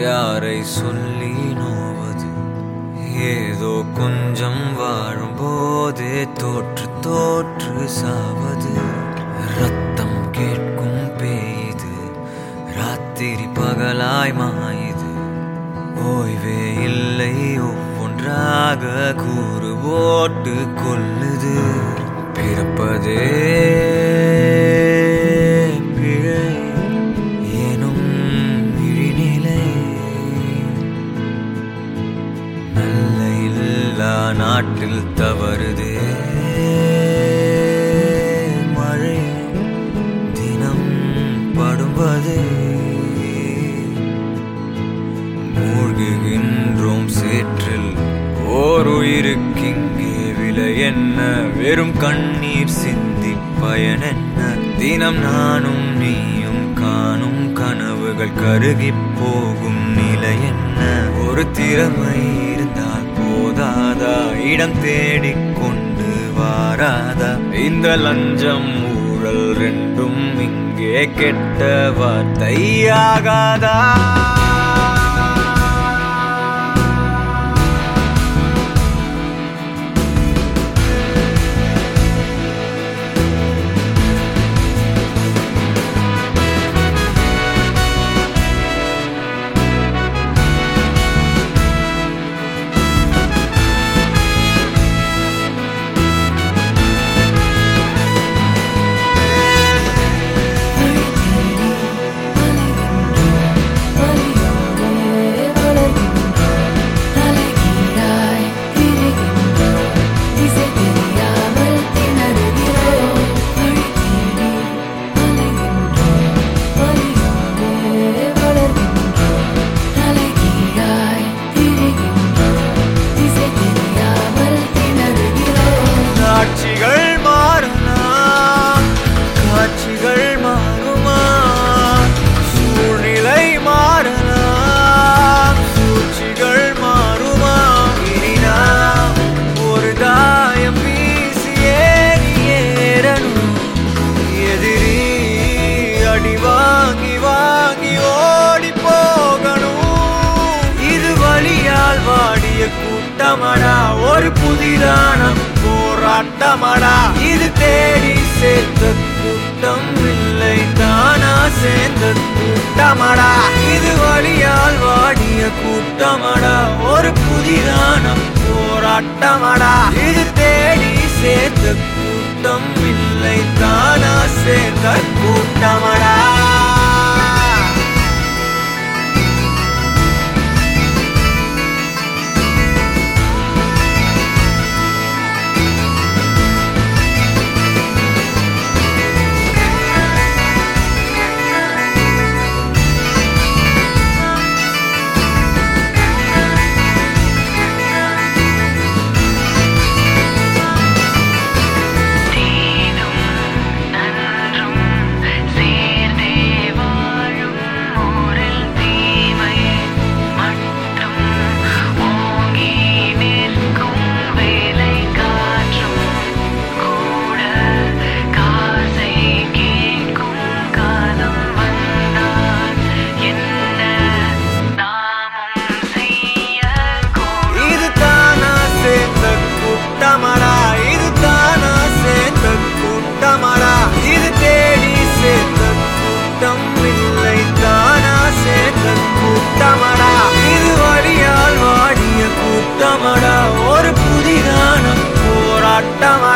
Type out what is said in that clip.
யாரை சொல்லி நோவது? ஏதோ கொஞ்சம் வாழும் போதே தோற்று தோற்று சாவது. ரத்தம் கேட்கும் பெய்து ராத்திரி பகலாய் மாயுது. ஓய்வே இல்லை ஒவ்வொன்றாக கூறு போட்டு கொள்ளுது. பிறப்பதே நாட்டில் தவறுதே. மழை தினம் படுவதே. மூழ்குகின்றோம் சேற்றில் ஓர் உயிருக்கிங்கே விலை என்ன? வெறும் கண்ணீர் சிந்தி பயன் என்ன தினம் நானும் நீயும் காணும் கனவுகள் கருகிப் போகும் நிலை என்ன? ஒரு திறமை போதாதா இடம் தேடிக் கொண்டு வாராதா? இந்த லஞ்சம் ஊழல் ரெண்டும் இங்கே கெட்ட வார்த்தையாகாதா போராட்டமடா ஒரு புதிதான போராட்டமடா. இது தேடி சேர்த்த கூட்டம் இல்லை தானா சேர்ந்த கூட்டமடா. இது வழியால் வாடிய கூட்டமடா ஒரு புதிதான போராட்டமடா. இது தேடி சேர்த்த கூட்டம் இல்லை தானா சேர்ந்த கூட்டமடா. இல்லை தானா சேர்ந்த கூட்டமடா. இது வழியால் வாடிய ஒரு புதிதான போராட்டமா?